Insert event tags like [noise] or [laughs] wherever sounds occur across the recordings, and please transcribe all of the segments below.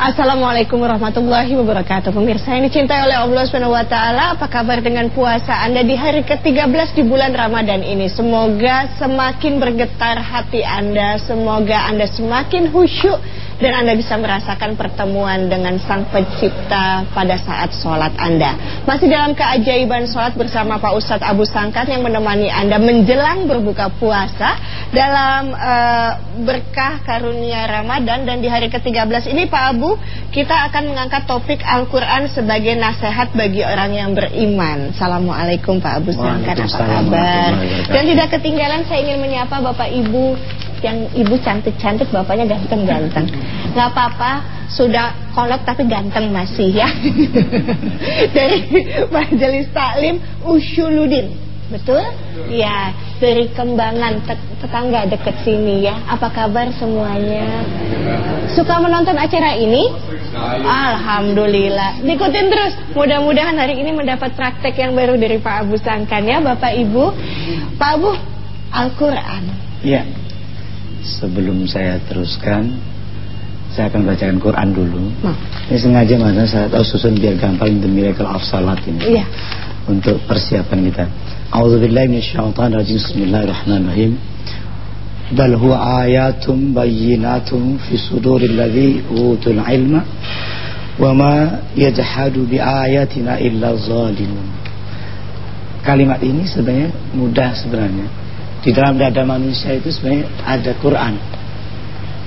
Assalamualaikum warahmatullahi wabarakatuh. Pemirsa yang dicintai oleh Allah SWT Apa kabar dengan puasa Anda di hari ke-13 di bulan Ramadan ini? Semoga semakin bergetar hati Anda Semoga Anda semakin khusyuk dan Anda bisa merasakan pertemuan dengan Sang Pencipta pada saat sholat Anda. Masih dalam keajaiban sholat bersama Pak Ustadz Abu Sangkat yang menemani Anda menjelang berbuka puasa dalam uh, berkah karunia Ramadan. Dan di hari ke-13 ini Pak Abu kita akan mengangkat topik Al-Quran sebagai nasihat bagi orang yang beriman. Assalamualaikum Pak Abu Sangkat, apa kabar? Dan tidak ketinggalan saya ingin menyapa Bapak Ibu yang ibu cantik-cantik bapaknya ganteng-ganteng. Nggak apa-apa sudah kolot tapi ganteng masih ya. [laughs] Dari majelis taklim Usuludin betul? Ya dari kembangan tetangga deket sini ya. Apa kabar semuanya? Suka menonton acara ini? Alhamdulillah. Ikutin terus. Mudah-mudahan hari ini mendapat praktek yang baru dari Pak Abu Sangkan ya Bapak Ibu. Pak Abu Al-Quran. Iya sebelum saya teruskan saya akan bacakan Quran dulu. Nah. Ini sengaja mana saya tahu susun biar gampang the miracle of salat ini. Iya. Untuk persiapan kita. Auzubillahi minasyaitonir Bismillahirrahmanirrahim. Bal huwa ayatum bayyinatum fi suduril ladzi utul ilma wa ma yajhadu bi ayatina illa zalimun. Kalimat ini sebenarnya mudah sebenarnya di dalam dada manusia itu sebenarnya ada Quran.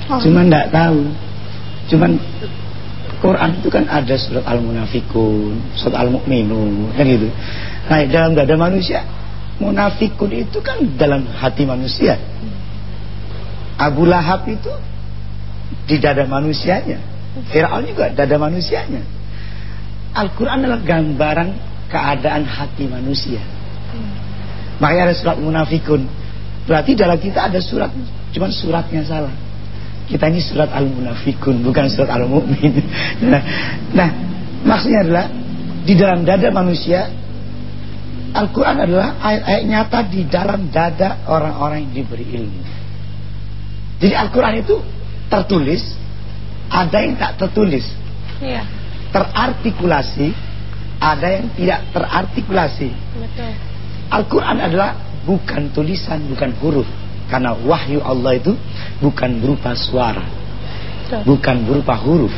Oh. Cuman tidak tahu. Cuman Quran itu kan ada surat Al-Munafikun, surat Al-Mu'minun, kan gitu. Nah, dalam dada manusia, Munafikun itu kan dalam hati manusia. Abu Lahab itu di dada manusianya. Fir'aun juga dada manusianya. Al-Quran adalah gambaran keadaan hati manusia. Makanya ada surat munafikun Berarti dalam kita ada surat, cuman suratnya salah. Kita ini surat Al-Munafikun, bukan surat Al-Mu'min. [laughs] Nah, nah, maksudnya adalah di dalam dada manusia Al-Quran adalah ayat-ayat nyata di dalam dada orang-orang yang diberi ilmu. Jadi Al-Quran itu tertulis, ada yang tak tertulis. Iya. Terartikulasi, ada yang tidak terartikulasi. Al-Quran adalah bukan tulisan, bukan huruf. Karena wahyu Allah itu bukan berupa suara. Bukan berupa huruf.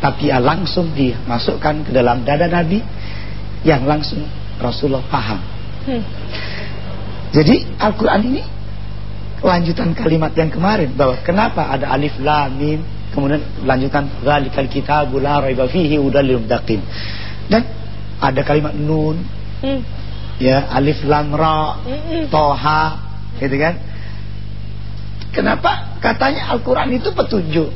Tapi ya langsung dimasukkan ke dalam dada Nabi yang langsung Rasulullah paham. Hmm. Jadi Al-Quran ini lanjutan kalimat yang kemarin bahwa kenapa ada alif lam mim kemudian lanjutan zalikal kitabu la raiba fihi hudal lil Dan ada kalimat nun. Hmm ya alif lam ra toha gitu kan kenapa? Katanya Al-Quran itu petunjuk.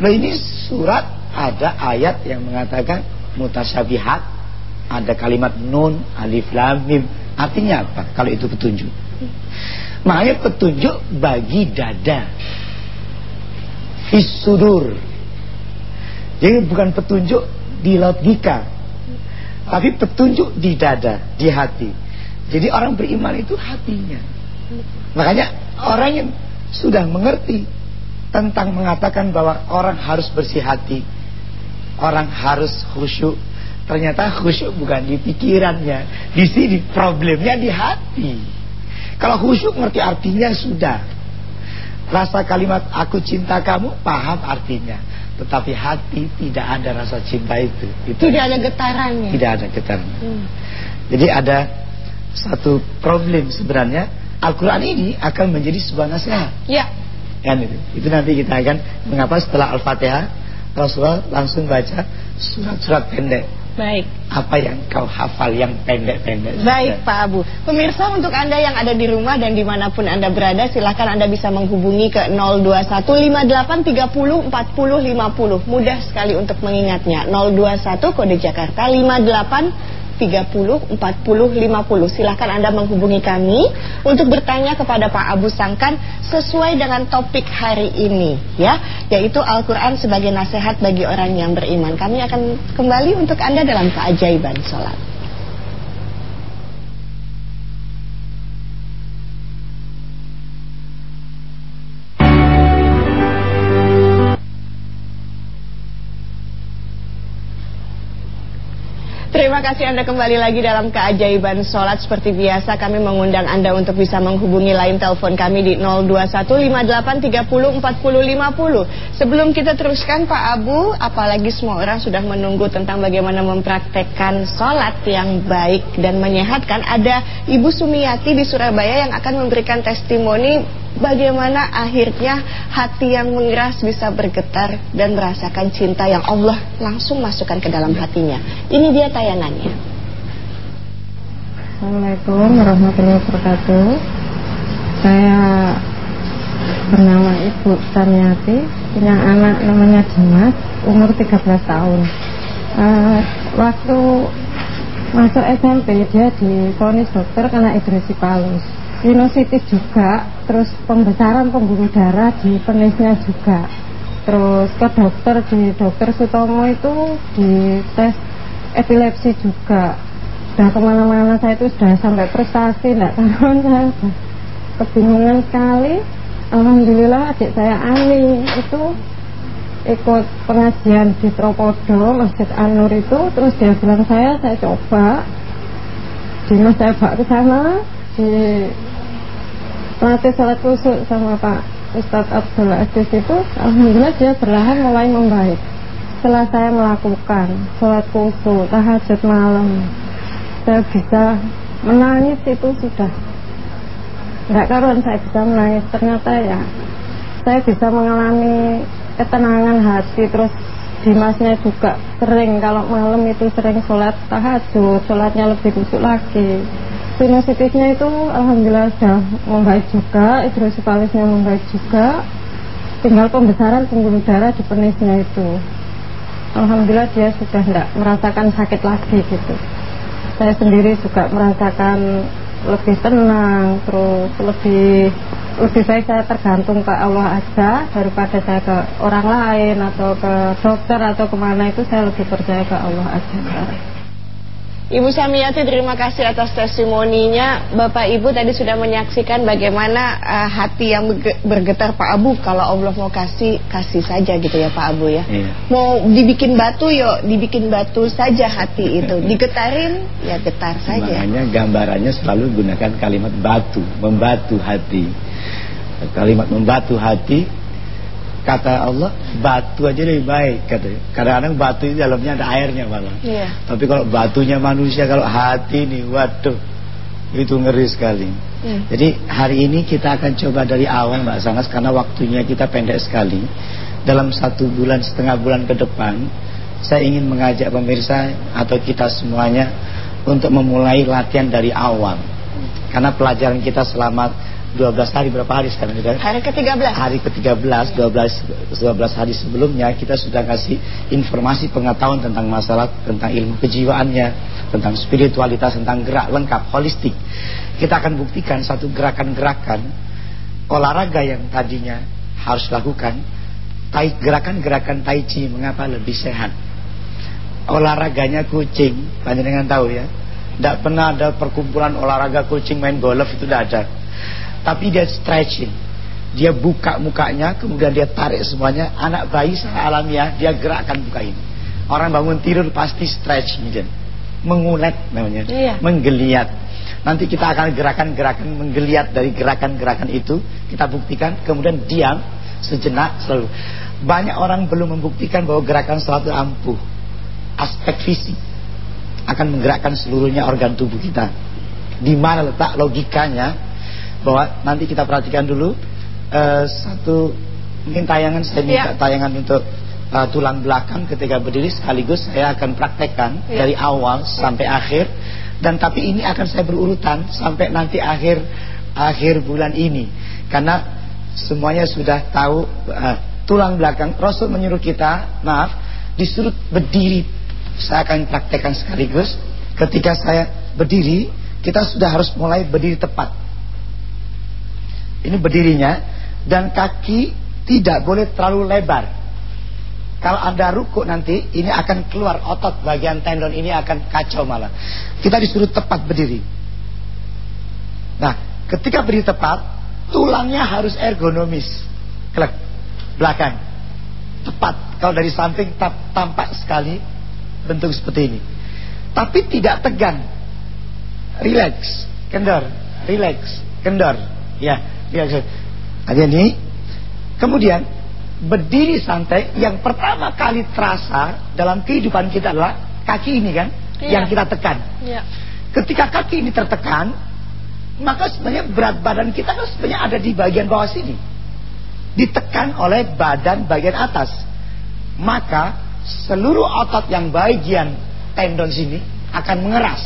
Nah ini surat ada ayat yang mengatakan mutasyabihat. Ada kalimat nun alif lam mim. Artinya apa kalau itu petunjuk? Makanya petunjuk bagi dada. Fisudur jadi bukan petunjuk di logika tapi petunjuk di dada, di hati. Jadi orang beriman itu hatinya. Makanya orang yang sudah mengerti tentang mengatakan bahwa orang harus bersih hati, orang harus khusyuk. Ternyata khusyuk bukan di pikirannya, di sini problemnya di hati. Kalau khusyuk ngerti artinya sudah. Rasa kalimat aku cinta kamu paham artinya. Tetapi hati tidak ada rasa cinta itu. itu tidak ada getarannya. Tidak ada getaran. Hmm. Jadi ada satu problem sebenarnya Al-Quran ini akan menjadi sebuah nasihat. Ya. Kan itu. Itu nanti kita akan mengapa setelah Al-Fatihah Rasulullah langsung baca surat-surat pendek Baik. Apa yang kau hafal yang pendek-pendek? Baik Pak Abu. Pemirsa untuk Anda yang ada di rumah dan di mana pun Anda berada, silahkan Anda bisa menghubungi ke 02158304050. Mudah sekali untuk mengingatnya. 021 kode Jakarta 58 30 40 50. Silahkan Anda menghubungi kami untuk bertanya kepada Pak Abu Sangkan sesuai dengan topik hari ini ya, yaitu Al-Qur'an sebagai nasihat bagi orang yang beriman. Kami akan kembali untuk Anda dalam keajaiban salat. Terima kasih Anda kembali lagi dalam keajaiban sholat. Seperti biasa kami mengundang Anda untuk bisa menghubungi lain telepon kami di 02158304050 Sebelum kita teruskan Pak Abu Apalagi semua orang sudah menunggu tentang bagaimana mempraktekkan sholat yang baik dan menyehatkan Ada Ibu Sumiyati di Surabaya yang akan memberikan testimoni Bagaimana akhirnya hati yang mengeras bisa bergetar dan merasakan cinta yang Allah langsung masukkan ke dalam hatinya? Ini dia tayangannya. Assalamualaikum warahmatullahi wabarakatuh. Saya bernama Ibu Taniati Punya anak namanya Dimas Umur 13 tahun. Uh, Waktu masuk SMP Dia difonis dokter karena hidrosipalus Sinusitis juga Terus pembesaran pembuluh darah di penisnya juga. Terus ke dokter di dokter Sutomo itu di tes epilepsi juga. Sudah ke mana-mana saya itu sudah sampai prestasi tidak tahu saya kebingungan sekali. Alhamdulillah adik saya Ani itu ikut pengajian di Tropodo Masjid Anur itu. Terus dia bilang saya saya coba. Dimas saya bawa ke sana di pelatih salat kusuk sama Pak Ustadz Abdul Aziz itu Alhamdulillah dia perlahan mulai membaik. Setelah saya melakukan sholat kusuk tahajud malam saya bisa menangis itu sudah. Nggak karuan saya bisa menangis ternyata ya saya bisa mengalami ketenangan hati terus Dimasnya juga sering. Kalau malam itu sering sholat tahajud sholatnya lebih kusuk lagi sinusitisnya itu alhamdulillah sudah membaik juga hidrosipalisnya membaik juga. Tinggal pembesaran pembuluh darah di penisnya itu. Alhamdulillah dia sudah tidak merasakan sakit lagi gitu. Saya sendiri juga merasakan lebih tenang terus lebih lebih baik saya tergantung ke Allah aja daripada saya ke orang lain atau ke dokter atau ke mana itu saya lebih percaya ke Allah aja Ibu Samiyati terima kasih atas testimoninya. Bapak Ibu tadi sudah menyaksikan bagaimana uh, hati yang bergetar Pak Abu. Kalau Allah mau kasih, kasih saja gitu ya Pak Abu ya. Iya. Mau dibikin batu yuk, dibikin batu saja hati itu. Digetarin, ya getar saja. Makanya gambarannya selalu gunakan kalimat batu, membatu hati. Kalimat membatu hati kata Allah batu aja lebih baik katanya. Kadang-kadang batu itu dalamnya ada airnya malah. Iya. Tapi kalau batunya manusia kalau hati nih waduh itu ngeri sekali. Hmm. Jadi hari ini kita akan coba dari awal Mbak Sanas karena waktunya kita pendek sekali. Dalam satu bulan setengah bulan ke depan saya ingin mengajak pemirsa atau kita semuanya untuk memulai latihan dari awal. Karena pelajaran kita selama 12 hari berapa hari sekarang kita? Hari ke-13. Hari ke-13, 12 12 hari sebelumnya kita sudah kasih informasi pengetahuan tentang masalah tentang ilmu kejiwaannya, tentang spiritualitas, tentang gerak lengkap holistik. Kita akan buktikan satu gerakan-gerakan olahraga yang tadinya harus lakukan gerakan-gerakan tai chi mengapa lebih sehat. Olahraganya kucing, banyak dengan tahu ya. Tidak pernah ada perkumpulan olahraga kucing main golf itu tidak ada tapi dia stretching. Dia buka mukanya, kemudian dia tarik semuanya. Anak bayi secara alamiah, dia gerakkan buka ini. Orang bangun tidur pasti stretch ini. Mengulet namanya. Iya. Menggeliat. Nanti kita akan gerakan-gerakan menggeliat dari gerakan-gerakan itu. Kita buktikan, kemudian diam sejenak selalu. Banyak orang belum membuktikan bahwa gerakan selalu ampuh. Aspek fisik akan menggerakkan seluruhnya organ tubuh kita. Di mana letak logikanya bahwa nanti kita perhatikan dulu uh, satu mungkin tayangan saya minta ya. tayangan untuk uh, tulang belakang ketika berdiri sekaligus saya akan praktekkan ya. dari awal sampai akhir. Dan tapi ini akan saya berurutan sampai nanti akhir akhir bulan ini. Karena semuanya sudah tahu uh, tulang belakang Rasul menyuruh kita maaf disuruh berdiri. Saya akan praktekkan sekaligus. Ketika saya berdiri kita sudah harus mulai berdiri tepat ini berdirinya dan kaki tidak boleh terlalu lebar. Kalau anda rukuk nanti ini akan keluar otot bagian tendon ini akan kacau malah. Kita disuruh tepat berdiri. Nah, ketika berdiri tepat, tulangnya harus ergonomis. Kelak belakang. Tepat. Kalau dari samping tampak sekali bentuk seperti ini. tapi tidak tegang. Relax, kendor, relax, kendor. Ya, relax. Ada ini. Kemudian berdiri santai yang pertama kali terasa dalam kehidupan kita adalah kaki ini kan iya. yang kita tekan. Iya. Ketika kaki ini tertekan, maka sebenarnya berat badan kita kan sebenarnya ada di bagian bawah sini. Ditekan oleh badan bagian atas. Maka seluruh otot yang bagian tendon sini akan mengeras.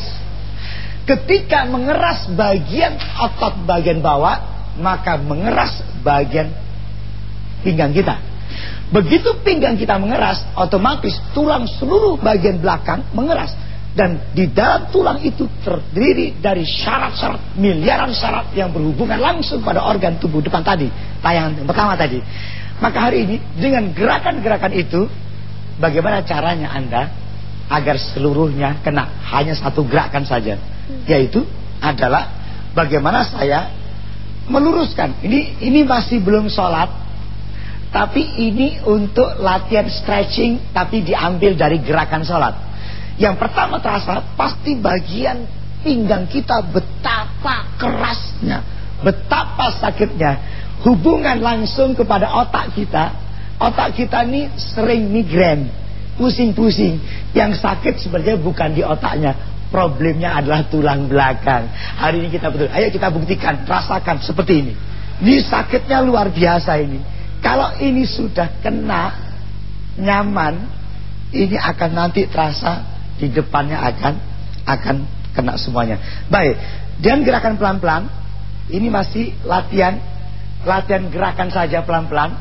Ketika mengeras bagian otot bagian bawah, maka mengeras bagian pinggang kita. Begitu pinggang kita mengeras, otomatis tulang seluruh bagian belakang mengeras. Dan di dalam tulang itu terdiri dari syarat-syarat, miliaran syarat yang berhubungan langsung pada organ tubuh depan tadi. Tayangan yang pertama tadi. Maka hari ini dengan gerakan-gerakan itu, bagaimana caranya Anda agar seluruhnya kena hanya satu gerakan saja yaitu adalah bagaimana saya meluruskan. Ini ini masih belum sholat tapi ini untuk latihan stretching tapi diambil dari gerakan sholat. Yang pertama terasa pasti bagian pinggang kita betapa kerasnya betapa sakitnya. Hubungan langsung kepada otak kita otak kita ini sering migrain pusing-pusing. Yang sakit sebenarnya bukan di otaknya, problemnya adalah tulang belakang. Hari ini kita betul, ayo kita buktikan, rasakan seperti ini. Ini sakitnya luar biasa ini. Kalau ini sudah kena nyaman, ini akan nanti terasa di depannya akan akan kena semuanya. Baik, dan gerakan pelan-pelan. Ini masih latihan latihan gerakan saja pelan-pelan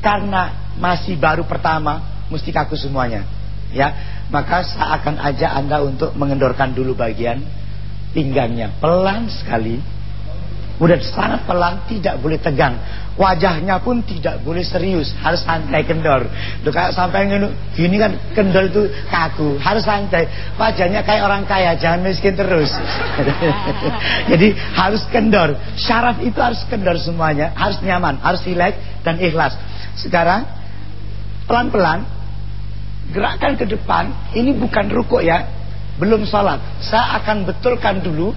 karena masih baru pertama mesti kaku semuanya. Ya, maka saya akan ajak Anda untuk mengendorkan dulu bagian pinggangnya pelan sekali. Udah sangat pelan, tidak boleh tegang. Wajahnya pun tidak boleh serius, harus santai kendor. Tuh kayak sampai gini kan kendor itu kaku, harus santai. Wajahnya kayak orang kaya, jangan miskin terus. [laughs] Jadi harus kendor. Syarat itu harus kendor semuanya, harus nyaman, harus rileks dan ikhlas. Sekarang pelan-pelan gerakan ke depan ini bukan rukuk ya. Belum salat. Saya akan betulkan dulu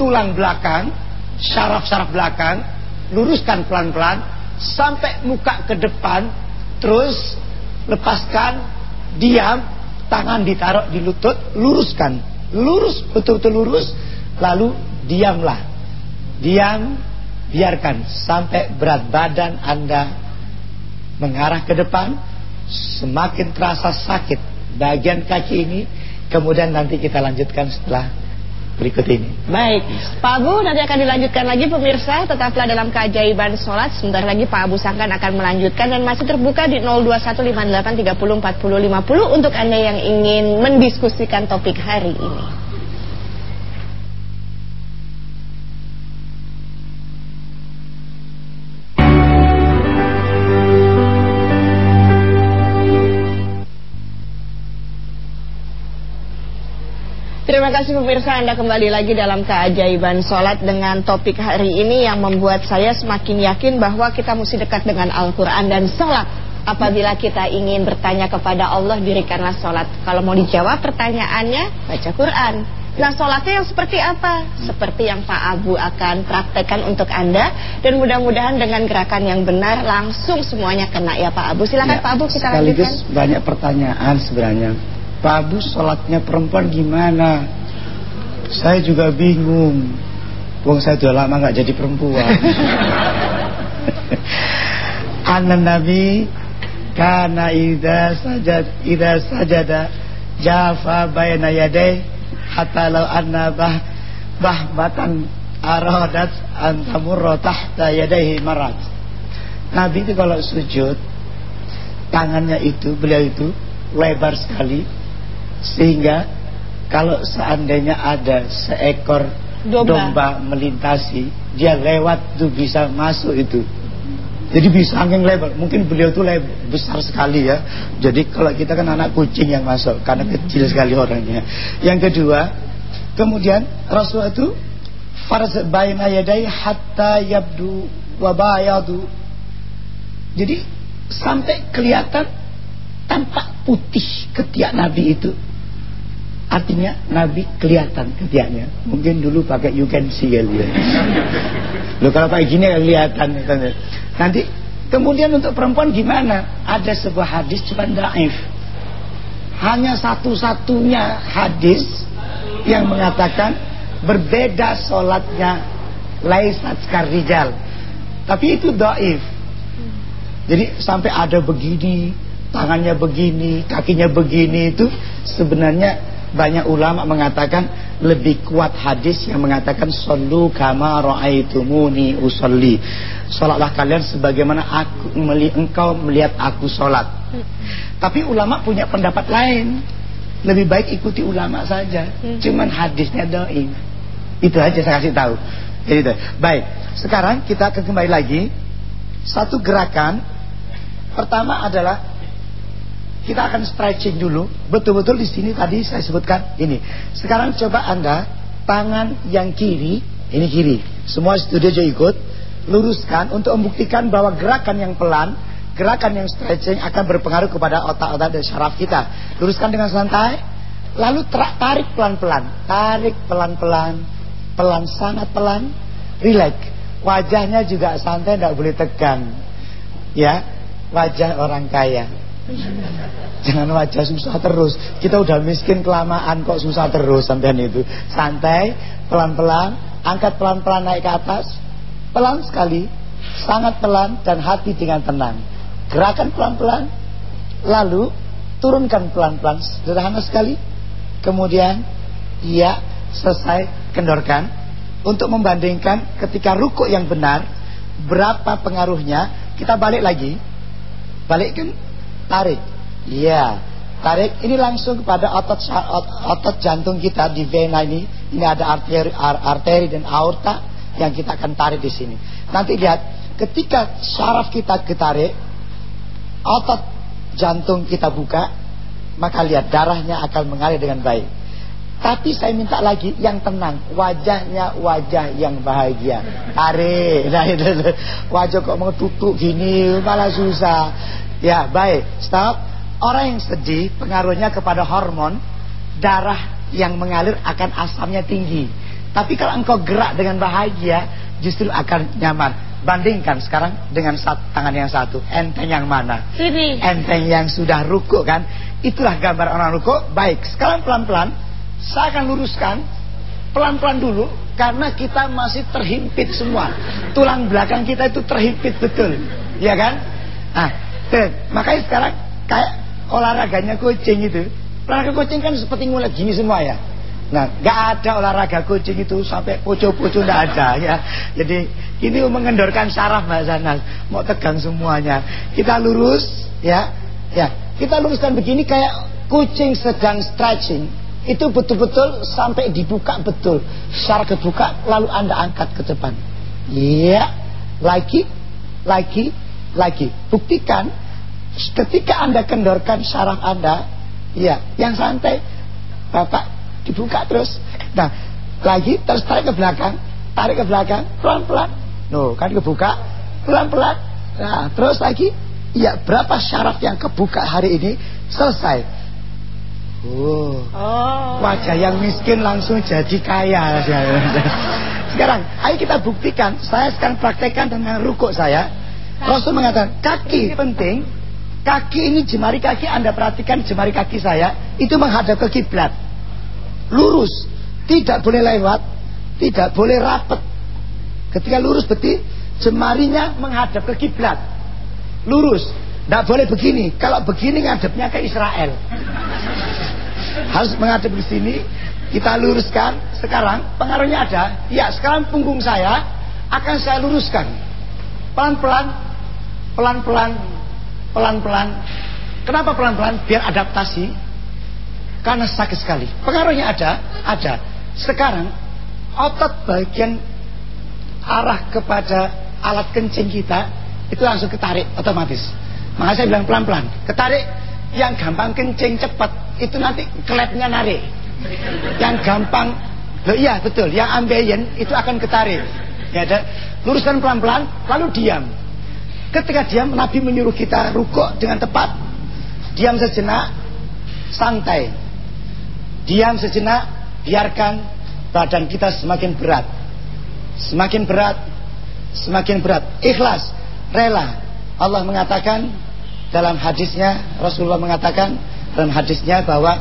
tulang belakang syaraf-syaraf belakang luruskan pelan-pelan sampai muka ke depan terus lepaskan diam tangan ditaruh di lutut luruskan. Lurus betul-betul lurus lalu diamlah. Diam biarkan sampai berat badan anda mengarah ke depan semakin terasa sakit bagian kaki ini kemudian nanti kita lanjutkan setelah berikut ini. Baik Pak Abu nanti akan dilanjutkan lagi pemirsa. Tetaplah dalam keajaiban sholat. Sebentar lagi Pak Abu Sangkan akan melanjutkan dan masih terbuka di 02158304050 untuk Anda yang ingin mendiskusikan topik hari ini Terima kasih pemirsa Anda kembali lagi dalam keajaiban sholat dengan topik hari ini yang membuat saya semakin yakin bahwa kita mesti dekat dengan Al-Quran dan sholat. Apabila kita ingin bertanya kepada Allah dirikanlah sholat. Kalau mau dijawab pertanyaannya baca Quran. Nah sholatnya yang seperti apa? Seperti yang Pak Abu akan praktekkan untuk Anda Dan mudah-mudahan dengan gerakan yang benar Langsung semuanya kena ya Pak Abu Silahkan ya, Pak Abu kita lanjutkan banyak pertanyaan sebenarnya Pak Abu sholatnya perempuan gimana? Saya juga bingung. Wong saya sudah lama nggak jadi perempuan. [laughs] Anak Nabi karena ida sajad ida sajada jafa bayna yadai hatta law anna bah bahmatan aradat antamurra tahta yadaihi marat. Nabi itu kalau sujud tangannya itu beliau itu lebar sekali sehingga kalau seandainya ada seekor domba, domba melintasi, dia lewat tuh bisa masuk itu. Jadi bisa angin lebar. Mungkin beliau tuh lebar, besar sekali ya. Jadi kalau kita kan anak kucing yang masuk karena kecil sekali orangnya. Yang kedua, kemudian Rasul itu farz baina yadai hatta yabdu wabayadu. Jadi sampai kelihatan tampak putih ketiak Nabi itu Artinya Nabi kelihatan ketiaknya. Mungkin dulu pakai you can see ya. Loh kalau pakai gini kelihatan. Nanti kemudian untuk perempuan gimana? Ada sebuah hadis cuma daif. Hanya satu-satunya hadis yang mengatakan berbeda sholatnya laisat karijal. Tapi itu daif. Jadi sampai ada begini, tangannya begini, kakinya begini itu sebenarnya banyak ulama mengatakan lebih kuat hadis yang mengatakan sallu kama raaitumuni usolli. Salatlah kalian sebagaimana aku meli engkau melihat aku salat. Tapi ulama punya pendapat lain. Lebih baik ikuti ulama saja. Hmm. Cuman hadisnya dhaif. Itu aja saya kasih tahu. Jadi itu. Baik, sekarang kita kembali lagi. Satu gerakan pertama adalah kita akan stretching dulu. Betul-betul di sini tadi saya sebutkan ini. Sekarang coba Anda tangan yang kiri, ini kiri. Semua studio juga ikut. Luruskan untuk membuktikan bahwa gerakan yang pelan, gerakan yang stretching akan berpengaruh kepada otak-otak dan syaraf kita. Luruskan dengan santai. Lalu tarik pelan-pelan. Tarik pelan-pelan. Pelan sangat pelan. Relax. Wajahnya juga santai, tidak boleh tegang. Ya, wajah orang kaya. Jangan wajah susah terus. Kita udah miskin kelamaan kok susah terus sampean itu. Santai, pelan-pelan, angkat pelan-pelan naik ke atas. Pelan sekali, sangat pelan dan hati dengan tenang. Gerakan pelan-pelan, lalu turunkan pelan-pelan, sederhana sekali. Kemudian, ya selesai kendorkan untuk membandingkan ketika rukuk yang benar berapa pengaruhnya. Kita balik lagi, balikkan tarik. Iya, tarik ini langsung kepada otot otot jantung kita di vena ini. Ini ada arteri, arteri dan aorta yang kita akan tarik di sini. Nanti lihat, ketika saraf kita ketarik, otot jantung kita buka, maka lihat darahnya akan mengalir dengan baik. Tapi saya minta lagi yang tenang, wajahnya wajah yang bahagia. Tarik, [laughs] nah, wajah kok mau tutup gini malah susah. Ya baik. Stop. Orang yang sedih pengaruhnya kepada hormon Darah yang mengalir akan asamnya tinggi. Tapi kalau engkau gerak dengan bahagia Justru akan nyaman Bandingkan sekarang dengan tangan yang satu. Enteng yang mana? Sini. Enteng yang sudah ruku kan? Itulah gambar orang ruku Baik sekarang pelan-pelan Saya akan luruskan Pelan-pelan dulu Karena kita masih terhimpit semua Tulang belakang kita itu terhimpit betul Ya kan? Nah Eh, makanya sekarang kayak olahraganya kucing itu. Olahraga kucing kan seperti ngulet gini semua ya. Nah, gak ada olahraga kucing itu sampai pucuk-pucuk nggak ada ya. Jadi ini mengendorkan saraf Mbak Zanas, mau tegang semuanya. Kita lurus ya, ya. Kita luruskan begini kayak kucing sedang stretching. Itu betul-betul sampai dibuka betul. Secara kebuka lalu Anda angkat ke depan. Iya, lagi, lagi, lagi. Buktikan ketika Anda kendorkan saraf Anda, ya, yang santai, Bapak dibuka terus. Nah, lagi terus tarik ke belakang, tarik ke belakang, pelan-pelan. No, kan kebuka, pelan-pelan. Nah, terus lagi, ya, berapa syaraf yang kebuka hari ini selesai. Oh, oh. wajah yang miskin langsung jadi kaya. [laughs] Sekarang, ayo kita buktikan. Saya sekarang praktekkan dengan rukuk saya Rasul mengatakan kaki penting. Kaki ini jemari kaki Anda perhatikan jemari kaki saya itu menghadap ke kiblat. Lurus, tidak boleh lewat, tidak boleh rapat. Ketika lurus berarti jemarinya menghadap ke kiblat. Lurus, tidak boleh begini. Kalau begini ngadepnya ke Israel. Harus menghadap ke sini. Kita luruskan. Sekarang pengaruhnya ada. Ya, sekarang punggung saya akan saya luruskan. Pelan-pelan pelan-pelan, pelan-pelan. Kenapa pelan-pelan? Biar adaptasi. Karena sakit sekali. Pengaruhnya ada, ada. Sekarang otot bagian arah kepada alat kencing kita itu langsung ketarik otomatis. Maka saya bilang pelan-pelan. Ketarik yang gampang kencing cepat itu nanti klepnya narik. Yang gampang Loh iya betul, yang ambeien itu akan ketarik. Ya, ada, luruskan pelan-pelan lalu diam. Ketika diam Nabi menyuruh kita rukuk dengan tepat Diam sejenak Santai Diam sejenak, biarkan badan kita semakin berat. Semakin berat, semakin berat. Ikhlas, rela. Allah mengatakan dalam hadisnya, Rasulullah mengatakan dalam hadisnya bahwa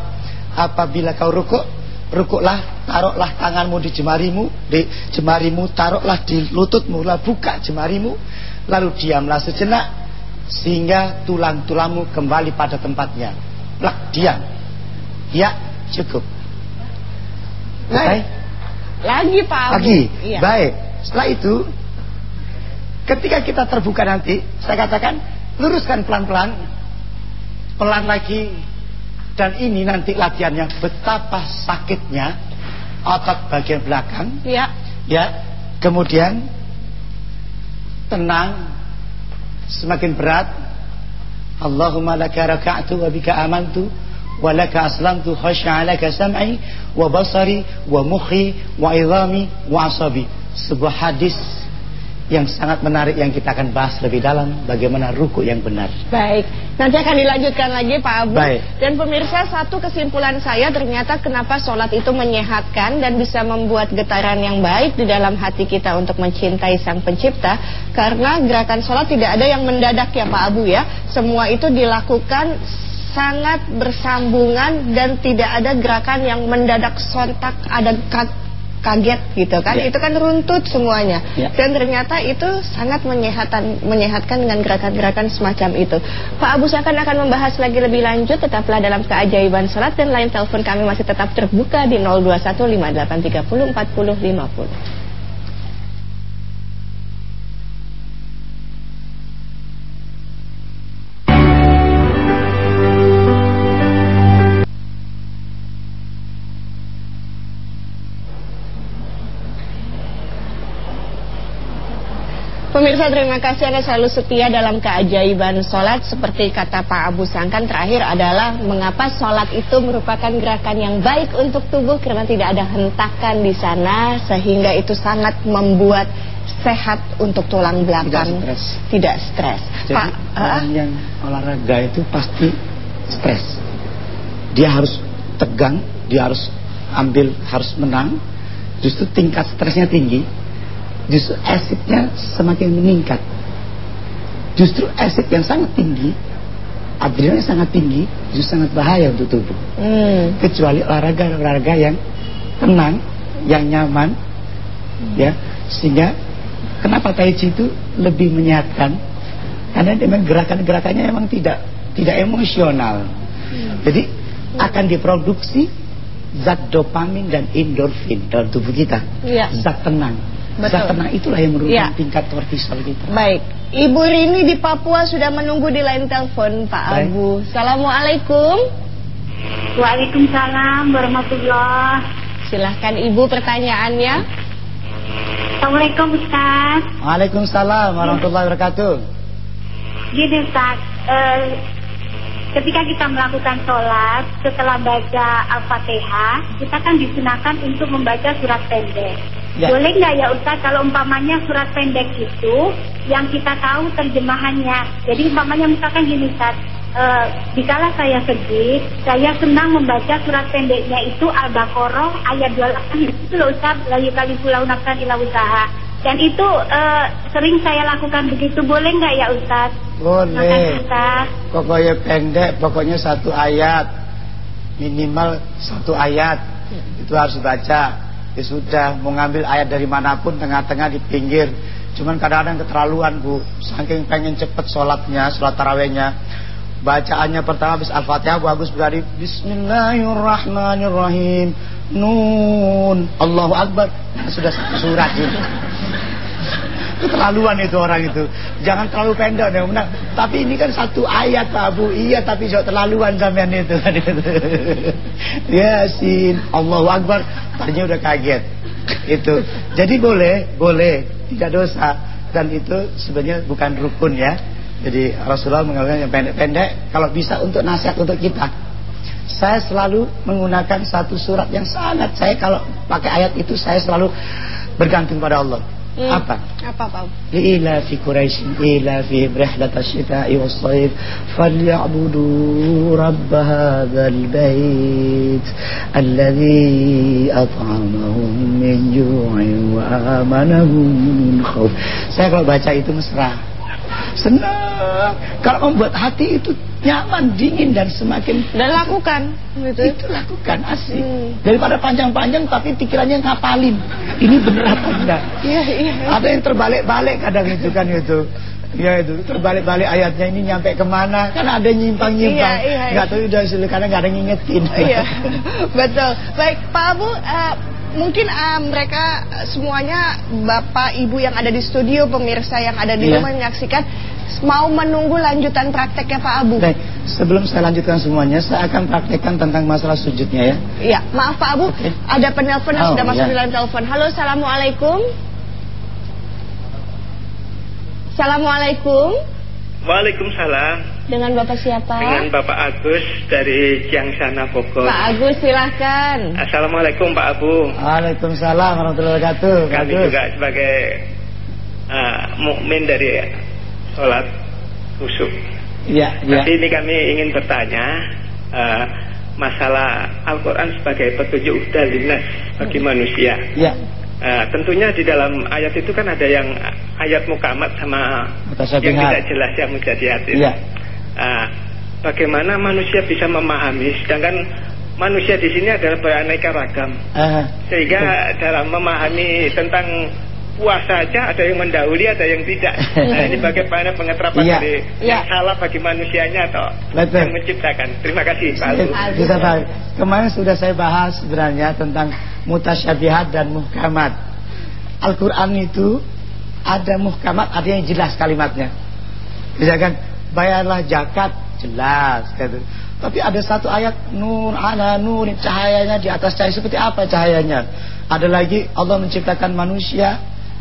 apabila kau rukuk, rukuklah, taruhlah tanganmu di jemarimu, di jemarimu, taruhlah di lututmu, lalu buka jemarimu, lalu diamlah sejenak sehingga tulang-tulangmu kembali pada tempatnya. Plak, diam. Ya, cukup. Baik. Lagi Pak. Lagi. Iya. Baik. Setelah itu ketika kita terbuka nanti, saya katakan luruskan pelan-pelan. Pelan lagi. Dan ini nanti latihannya betapa sakitnya otot bagian belakang. Iya. Ya. Kemudian tenang semakin berat Allahumma laka raka'tu wa bika amantu wa laka aslamtu khashya'alaka sam'i wa basari wa mukhi wa idhami wa asabi sebuah hadis yang sangat menarik yang kita akan bahas lebih dalam bagaimana ruku yang benar. Baik, nanti akan dilanjutkan lagi Pak Abu. Baik. Dan pemirsa satu kesimpulan saya ternyata kenapa sholat itu menyehatkan dan bisa membuat getaran yang baik di dalam hati kita untuk mencintai Sang Pencipta karena gerakan sholat tidak ada yang mendadak ya Pak Abu ya. Semua itu dilakukan sangat bersambungan dan tidak ada gerakan yang mendadak sontak ada kaget gitu kan ya. itu kan runtut semuanya ya. dan ternyata itu sangat menyehatkan menyehatkan dengan gerakan-gerakan semacam itu Pak Abu Sakan akan membahas lagi lebih lanjut tetaplah dalam keajaiban salat dan lain telepon kami masih tetap terbuka di 021583404050 Pemirsa terima kasih. Anda selalu setia dalam keajaiban sholat. Seperti kata Pak Abu Sangkan terakhir adalah Mengapa sholat itu merupakan gerakan yang baik untuk tubuh? Karena tidak ada hentakan di sana Sehingga itu sangat membuat sehat untuk tulang belakang. Tidak stres. Tidak stres. Jadi Pak, orang uh, yang olahraga itu pasti stres. Dia harus tegang Dia harus ambil, harus menang. Justru tingkat stresnya tinggi justru asidnya semakin meningkat. Justru asid yang sangat tinggi, adrenalin sangat tinggi, justru sangat bahaya untuk tubuh. Hmm. Kecuali olahraga-olahraga yang tenang, yang nyaman, hmm. ya, sehingga kenapa Tai Chi itu lebih menyehatkan? Karena memang gerakan-gerakannya memang tidak tidak emosional. Hmm. Jadi akan diproduksi zat dopamin dan endorfin dalam tubuh kita. Ya. Zat tenang. Betul. Karena itulah yang menurunkan ya. tingkat kortisol kita. Baik. Ibu Rini di Papua sudah menunggu di line telepon Pak Baik. Abu. Assalamualaikum. Waalaikumsalam warahmatullah. Silahkan Ibu pertanyaannya. Assalamualaikum Ustaz. Waalaikumsalam warahmatullahi wabarakatuh. Gini Ustaz, uh, ketika kita melakukan sholat setelah baca Al-Fatihah, kita kan disunahkan untuk membaca surat pendek. Ya. Boleh nggak ya Ustaz kalau umpamanya surat pendek itu yang kita tahu terjemahannya. Jadi umpamanya misalkan gini Ustaz, e, dikala saya sedih, saya senang membaca surat pendeknya itu Al-Baqarah ayat 28 itu loh Ustaz, layu kali pulau nafsan ila usaha. Dan itu e, sering saya lakukan begitu, boleh nggak ya Ustaz? Boleh. Ustaz. Pokoknya pendek, pokoknya satu ayat. Minimal satu ayat. Itu harus dibaca ya sudah mau ngambil ayat dari mana pun tengah-tengah di pinggir. Cuman kadang-kadang keterlaluan bu. Saking pengen cepet sholatnya sholat tarawehnya bacaannya pertama bis al-fatihah bagus berarti Bismillahirrahmanirrahim. Nun. Allahu Akbar. Nah, sudah surat ini keterlaluan itu orang itu. Jangan terlalu pendek ya benar. Tapi ini kan satu ayat Pak Abu. Iya tapi jauh terlaluan sampean itu. [laughs] Yasin Allahu Akbar. Tadinya udah kaget. Itu. Jadi boleh boleh. Tidak dosa. Dan itu sebenarnya bukan rukun ya. Jadi Rasulullah mengatakan yang pendek-pendek. Kalau bisa untuk nasihat untuk kita. Saya selalu menggunakan satu surat yang sangat. Saya kalau pakai ayat itu saya selalu bergantung pada Allah Hmm. Apa? Apa, Pak? Ila fi Quraisy, ila fi rihlat asy-syita'i was-shayf, falyabudu rabb hadzal bait alladzi at'amahum min ju'in wa amanahum min khauf. Saya kalau baca itu mesra senang. Kalau membuat hati itu nyaman, dingin dan semakin dan lakukan gitu. Itu lakukan asik. Hmm. Daripada panjang-panjang tapi pikirannya ngapalin. Ini bener apa enggak? Iya, iya. Ada yang terbalik-balik kadang itu kan itu. Ya itu terbalik-balik ayatnya ini nyampe ke mana kan ada nyimpang-nyimpang iya, iya, iya. tahu udah karena nggak ada ngingetin iya [laughs] betul baik Pak Abu uh, mungkin uh, mereka semuanya bapak ibu yang ada di studio pemirsa yang ada di yeah. rumah menyaksikan mau menunggu lanjutan prakteknya Pak Abu. Baik, sebelum saya lanjutkan semuanya, saya akan praktekkan tentang masalah sujudnya ya. Iya, maaf Pak Abu, okay. ada penelpon yang oh, sudah masuk ya. di line telepon. Halo, assalamualaikum. Assalamualaikum. Waalaikumsalam. Dengan Bapak siapa? Dengan Bapak Agus dari Ciangsana Bogor. Pak Agus silahkan. Assalamualaikum Pak Abu. Waalaikumsalam warahmatullahi wabarakatuh. Kami Agus. juga sebagai uh, mukmin dari sholat khusyuk. Iya. Ya. Tapi ini kami ingin bertanya uh, masalah Al-Quran sebagai petunjuk dalinas bagi manusia. Iya. Uh, tentunya di dalam ayat itu kan ada yang ayat mukamat sama yang tidak jelas yang menjadi hati. Nah, bagaimana manusia bisa memahami sedangkan manusia di sini adalah beraneka ragam. Uh, Sehingga betul. dalam memahami tentang puasa saja ada yang mendahului ada yang tidak. [laughs] Nah, ini bagaimana pengeterapan iya. dari yang salah bagi manusianya atau Betul. yang menciptakan. Terima kasih Pak Bisa Pak. Kemarin sudah saya bahas sebenarnya tentang mutasyabihat dan muhkamat. Al-Qur'an itu ada muhkamat, ada yang jelas kalimatnya. Misalkan bayarlah zakat jelas gitu. Tapi ada satu ayat nur ala nur cahayanya di atas cahaya seperti apa cahayanya? Ada lagi Allah menciptakan manusia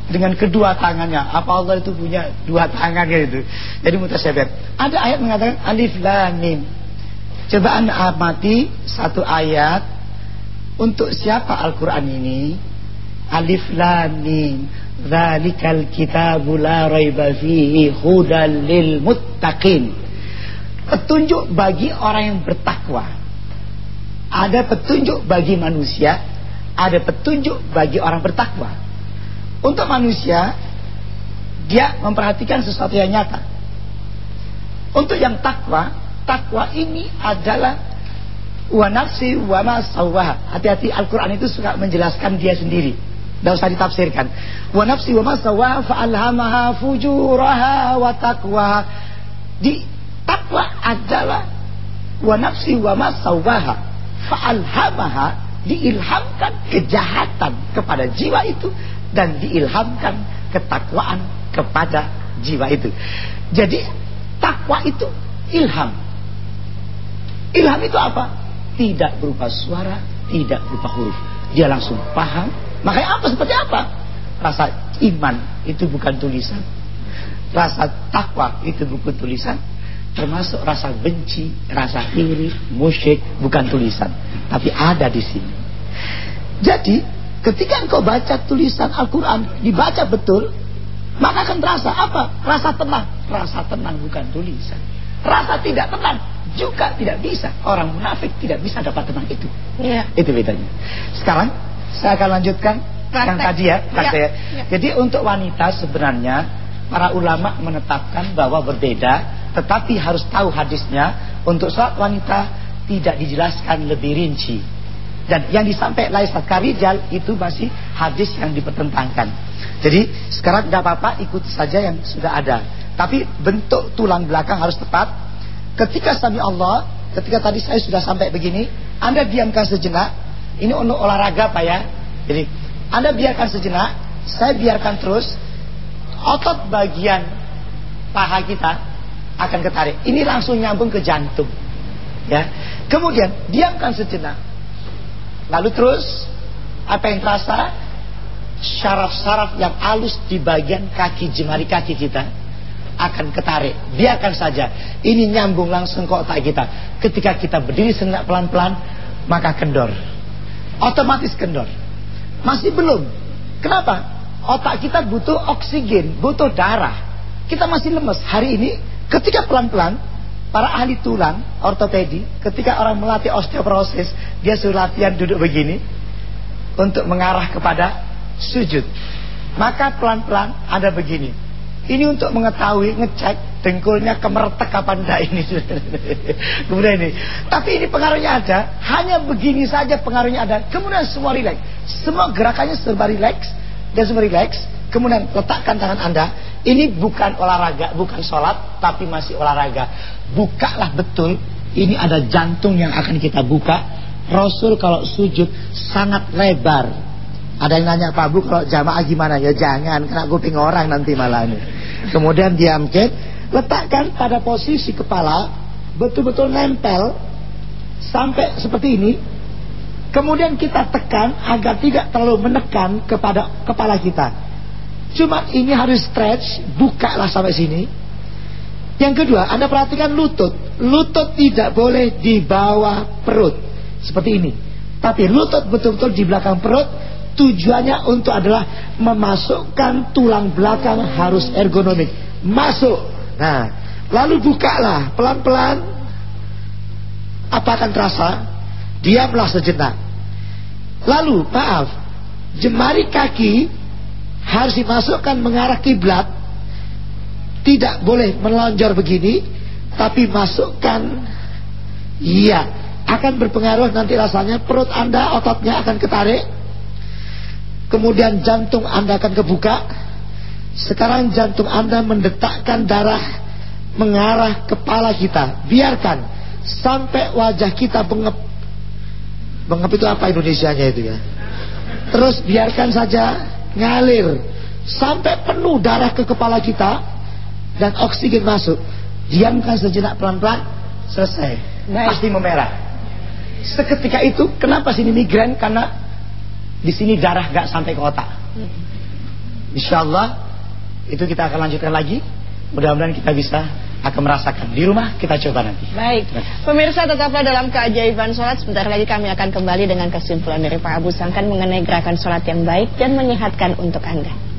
dengan kedua tangannya. Apa Allah itu punya dua tangan gitu. Jadi mutasyabihat. Ada ayat mengatakan alif lam mim. Coba Anda amati satu ayat untuk siapa Al-Qur'an ini? Alif lam mim. Zalikal kitabu la raiba fihi hudal lil muttaqin. Petunjuk bagi orang yang bertakwa. Ada petunjuk bagi manusia, ada petunjuk bagi orang bertakwa. Untuk manusia, dia memperhatikan sesuatu yang nyata. Untuk yang takwa, takwa ini adalah wa nafsi wa ma Hati-hati Al-Qur'an itu suka menjelaskan dia sendiri. Tidak usah ditafsirkan. Wa nafsi wa masawaha fa'alhamaha fujuraha wa taqwaha. Di takwa adalah wa nafsi wa masawaha fa'alhamaha diilhamkan kejahatan kepada jiwa itu dan diilhamkan ketakwaan kepada jiwa itu. Jadi takwa itu ilham. Ilham itu apa? Tidak berupa suara, tidak berupa huruf. Dia langsung paham, Makanya apa seperti apa? Rasa iman itu bukan tulisan. Rasa takwa itu bukan tulisan. Termasuk rasa benci, rasa iri, musyrik bukan tulisan, tapi ada di sini. Jadi, ketika engkau baca tulisan Al-Qur'an, dibaca betul, maka akan terasa apa? Rasa tenang. Rasa tenang bukan tulisan. Rasa tidak tenang juga tidak bisa. Orang munafik tidak bisa dapat tenang itu. Ya. Itu bedanya. Sekarang saya akan lanjutkan Praktek. yang tadi ya, ya, ya. Jadi untuk wanita sebenarnya para ulama menetapkan bahwa berbeda, tetapi harus tahu hadisnya. Untuk sholat wanita tidak dijelaskan lebih rinci. Dan yang disampaikan Laisat Karijal itu masih hadis yang dipertentangkan. Jadi sekarang tidak apa-apa ikut saja yang sudah ada. Tapi bentuk tulang belakang harus tepat. Ketika sami Allah, ketika tadi saya sudah sampai begini, Anda diamkan sejenak, ini untuk olahraga Pak ya. Jadi Anda biarkan sejenak, saya biarkan terus otot bagian paha kita akan ketarik. Ini langsung nyambung ke jantung. Ya. Kemudian diamkan sejenak. Lalu terus apa yang terasa? Syaraf-syaraf yang halus di bagian kaki jemari kaki kita akan ketarik. Biarkan saja. Ini nyambung langsung ke otak kita. Ketika kita berdiri senak pelan-pelan, maka kendor otomatis kendor. Masih belum. Kenapa? otak kita butuh oksigen, butuh darah. Kita masih lemes. Hari ini ketika pelan-pelan para ahli tulang, ortopedi, ketika orang melatih osteoporosis, dia suruh latihan duduk begini untuk mengarah kepada sujud. Maka pelan-pelan ada begini. Ini untuk mengetahui, ngecek dengkulnya kemertek apa enggak ini. [laughs] Kemudian ini. Tapi ini pengaruhnya ada. Hanya begini saja pengaruhnya ada. Kemudian semua rileks. Semua gerakannya serba rileks. Dan semua rileks. Kemudian letakkan tangan anda. Ini bukan olahraga, bukan sholat. Tapi masih olahraga. Bukalah betul. Ini ada jantung yang akan kita buka. Rasul kalau sujud sangat lebar ada yang nanya Pak Bu kalau jamaah gimana? Ya jangan, kena kuping orang nanti malah ini. Kemudian diamkan, letakkan pada posisi kepala, betul-betul nempel sampai seperti ini. Kemudian kita tekan agar tidak terlalu menekan kepada kepala kita. Cuma ini harus stretch, bukalah sampai sini. Yang kedua, Anda perhatikan lutut. Lutut tidak boleh di bawah perut. Seperti ini. Tapi lutut betul-betul di belakang perut Tujuannya untuk adalah memasukkan tulang belakang harus ergonomik. Masuk. Nah, lalu bukalah pelan-pelan. Apa akan terasa? Diamlah sejenak. Lalu, maaf, jemari kaki harus dimasukkan mengarah kiblat. Tidak boleh melonjor begini, tapi masukkan iya, akan berpengaruh nanti rasanya perut Anda ototnya akan ketarik Kemudian jantung Anda akan kebuka. Sekarang jantung Anda mendetakkan darah mengarah kepala kita. Biarkan sampai wajah kita bengep. Bengep itu apa Indonesianya itu ya? Terus biarkan saja ngalir sampai penuh darah ke kepala kita dan oksigen masuk. Diamkan sejenak pelan-pelan, selesai. Baik. Pasti memerah. Seketika itu, kenapa sini migran? Karena di sini darah gak sampai ke otak. Insya Allah itu kita akan lanjutkan lagi. Mudah-mudahan kita bisa akan merasakan di rumah kita coba nanti. Baik, pemirsa tetaplah dalam keajaiban sholat. Sebentar lagi kami akan kembali dengan kesimpulan dari Pak Abu Sangkan mengenai gerakan sholat yang baik dan menyehatkan untuk anda.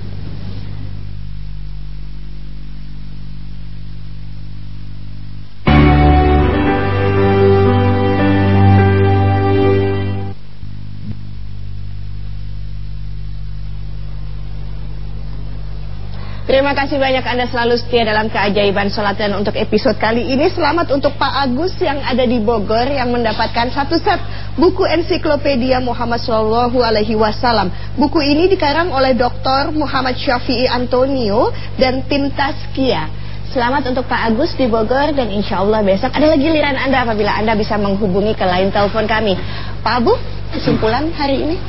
Terima kasih banyak Anda selalu setia dalam keajaiban sholat dan untuk episode kali ini selamat untuk Pak Agus yang ada di Bogor yang mendapatkan satu set buku ensiklopedia Muhammad Shallallahu Alaihi Wasallam. Buku ini dikarang oleh Dr. Muhammad Syafi'i Antonio dan tim Taskia. Selamat untuk Pak Agus di Bogor dan insya Allah besok ada lagi giliran Anda apabila Anda bisa menghubungi ke lain telepon kami. Pak Abu, kesimpulan hari ini?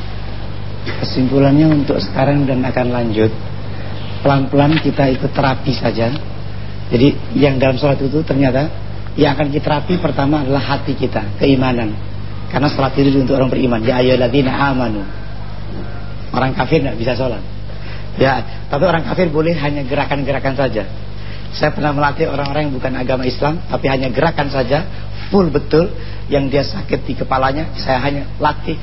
Kesimpulannya untuk sekarang dan akan lanjut pelan-pelan kita ikut terapi saja. Jadi yang dalam sholat itu ternyata yang akan kita terapi pertama adalah hati kita, keimanan. Karena sholat itu untuk orang beriman. Ya ayyuhalladzina amanu. Orang kafir tidak bisa sholat. Ya, tapi orang kafir boleh hanya gerakan-gerakan saja. Saya pernah melatih orang-orang yang bukan agama Islam, tapi hanya gerakan saja, full betul. Yang dia sakit di kepalanya, saya hanya latih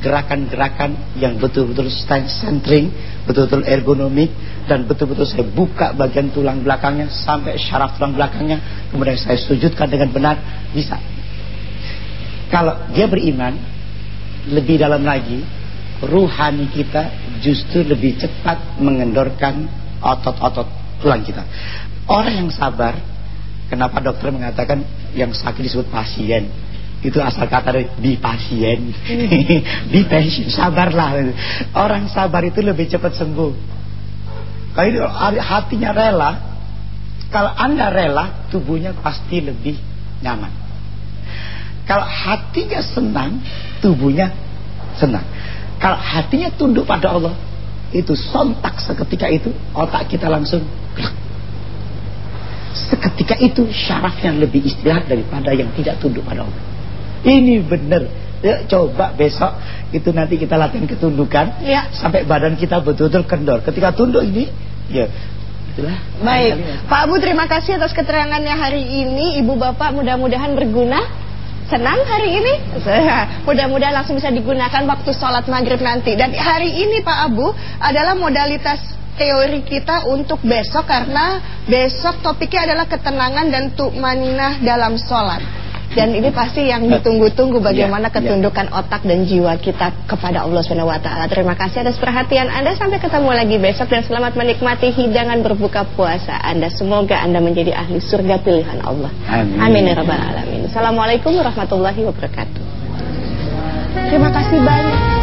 gerakan-gerakan yang betul-betul centering, betul-betul ergonomik dan betul-betul saya buka bagian tulang belakangnya sampai syaraf tulang belakangnya, kemudian saya sujudkan dengan benar bisa. Kalau dia beriman lebih dalam lagi, ruhani kita justru lebih cepat mengendorkan otot-otot tulang kita. Orang yang sabar, kenapa dokter mengatakan yang sakit disebut pasien? Itu asal kata di pasien di [laughs] pasien sabarlah. Orang sabar itu lebih cepat sembuh. Kalau hatinya rela kalau anda rela tubuhnya pasti lebih nyaman. Kalau hatinya senang tubuhnya senang. Kalau hatinya tunduk pada Allah itu sontak seketika itu otak kita langsung seketika itu syarafnya lebih istirahat daripada yang tidak tunduk pada Allah ini benar. Ya, coba besok itu nanti kita latihan ketundukan ya. sampai badan kita betul-betul kendor. Ketika tunduk ini, ya itulah. Baik, Pak Abu terima kasih atas keterangannya hari ini. Ibu Bapak mudah-mudahan berguna. senang hari ini? [laughs] Mudah-mudahan langsung bisa digunakan waktu sholat maghrib nanti. Dan hari ini Pak Abu adalah modalitas teori kita untuk besok karena besok topiknya adalah ketenangan dan tukmaninah dalam sholat. Dan ini pasti yang ditunggu-tunggu bagaimana ya, ya. ketundukan otak dan jiwa kita kepada Allah Subhanahu wa taala. Terima kasih atas perhatian Anda. Sampai ketemu lagi besok dan selamat menikmati hidangan berbuka puasa Anda. Semoga Anda menjadi ahli surga pilihan Allah. Amin. Amin ya rabbal alamin. Assalamualaikum warahmatullahi wabarakatuh. Terima kasih banyak.